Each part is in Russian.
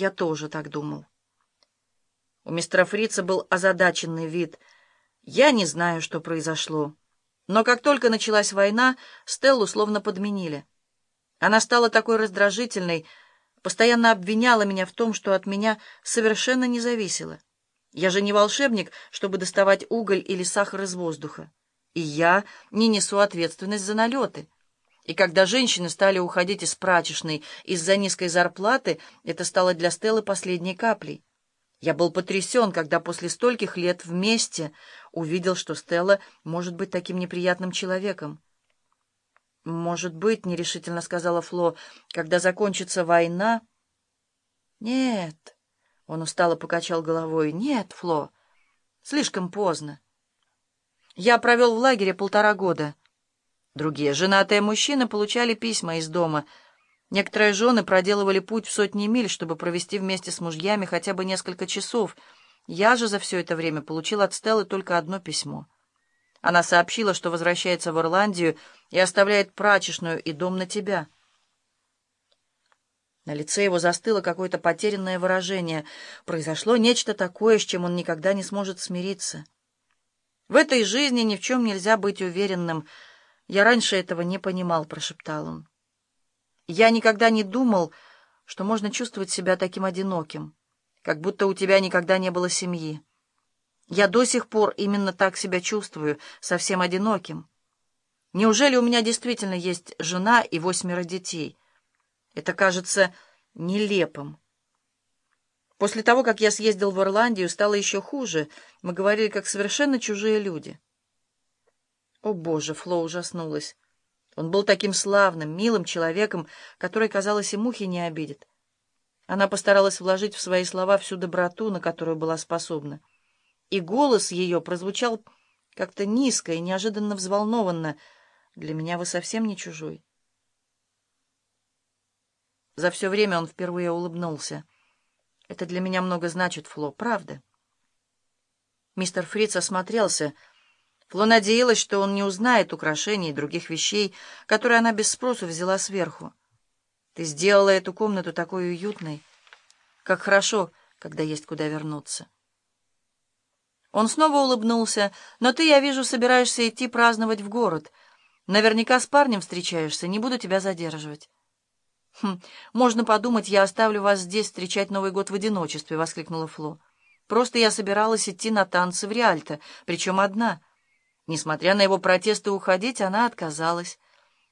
Я тоже так думал. У мистера Фрица был озадаченный вид. Я не знаю, что произошло. Но как только началась война, Стеллу словно подменили. Она стала такой раздражительной, постоянно обвиняла меня в том, что от меня совершенно не зависело. Я же не волшебник, чтобы доставать уголь или сахар из воздуха. И я не несу ответственность за налеты. И когда женщины стали уходить из прачечной из-за низкой зарплаты, это стало для Стеллы последней каплей. Я был потрясен, когда после стольких лет вместе увидел, что Стелла может быть таким неприятным человеком. «Может быть», — нерешительно сказала Фло, — «когда закончится война...» «Нет», — он устало покачал головой, — «нет, Фло, слишком поздно. Я провел в лагере полтора года». Другие женатые мужчины получали письма из дома. Некоторые жены проделывали путь в сотни миль, чтобы провести вместе с мужьями хотя бы несколько часов. Я же за все это время получил от Стеллы только одно письмо. Она сообщила, что возвращается в Ирландию и оставляет прачечную и дом на тебя. На лице его застыло какое-то потерянное выражение. Произошло нечто такое, с чем он никогда не сможет смириться. В этой жизни ни в чем нельзя быть уверенным — «Я раньше этого не понимал», — прошептал он. «Я никогда не думал, что можно чувствовать себя таким одиноким, как будто у тебя никогда не было семьи. Я до сих пор именно так себя чувствую, совсем одиноким. Неужели у меня действительно есть жена и восьмеро детей? Это кажется нелепым». После того, как я съездил в Ирландию, стало еще хуже. Мы говорили, как совершенно чужие люди. О, Боже, Фло ужаснулась. Он был таким славным, милым человеком, который, казалось, и мухи не обидит. Она постаралась вложить в свои слова всю доброту, на которую была способна. И голос ее прозвучал как-то низко и неожиданно взволнованно. «Для меня вы совсем не чужой». За все время он впервые улыбнулся. «Это для меня много значит, Фло, правда?» Мистер Фриц осмотрелся — Фло надеялась, что он не узнает украшений и других вещей, которые она без спросу взяла сверху. «Ты сделала эту комнату такой уютной. Как хорошо, когда есть куда вернуться». Он снова улыбнулся. «Но ты, я вижу, собираешься идти праздновать в город. Наверняка с парнем встречаешься, не буду тебя задерживать». «Хм, можно подумать, я оставлю вас здесь встречать Новый год в одиночестве», — воскликнула Фло. «Просто я собиралась идти на танцы в Риальто, причем одна». Несмотря на его протесты уходить, она отказалась.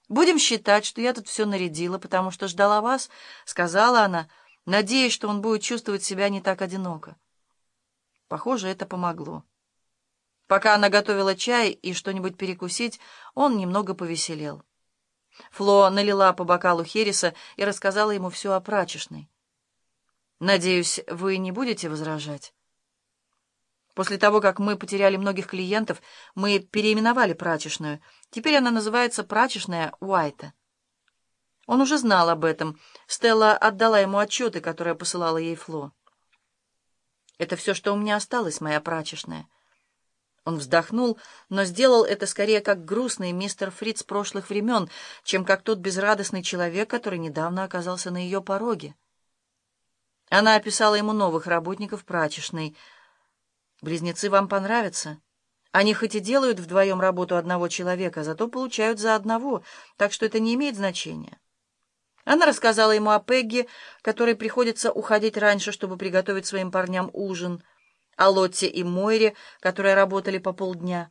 «Будем считать, что я тут все нарядила, потому что ждала вас», — сказала она, надеясь, что он будет чувствовать себя не так одиноко. Похоже, это помогло. Пока она готовила чай и что-нибудь перекусить, он немного повеселел. Фло налила по бокалу Хереса и рассказала ему все о прачечной. «Надеюсь, вы не будете возражать?» После того, как мы потеряли многих клиентов, мы переименовали прачечную. Теперь она называется «Прачечная Уайта». Он уже знал об этом. Стелла отдала ему отчеты, которые посылала ей Фло. «Это все, что у меня осталось, моя прачечная». Он вздохнул, но сделал это скорее как грустный мистер Фриц прошлых времен, чем как тот безрадостный человек, который недавно оказался на ее пороге. Она описала ему новых работников прачечной — Близнецы вам понравятся. Они хоть и делают вдвоем работу одного человека, зато получают за одного, так что это не имеет значения. Она рассказала ему о Пегги, которой приходится уходить раньше, чтобы приготовить своим парням ужин, о Лотте и Мойре, которые работали по полдня.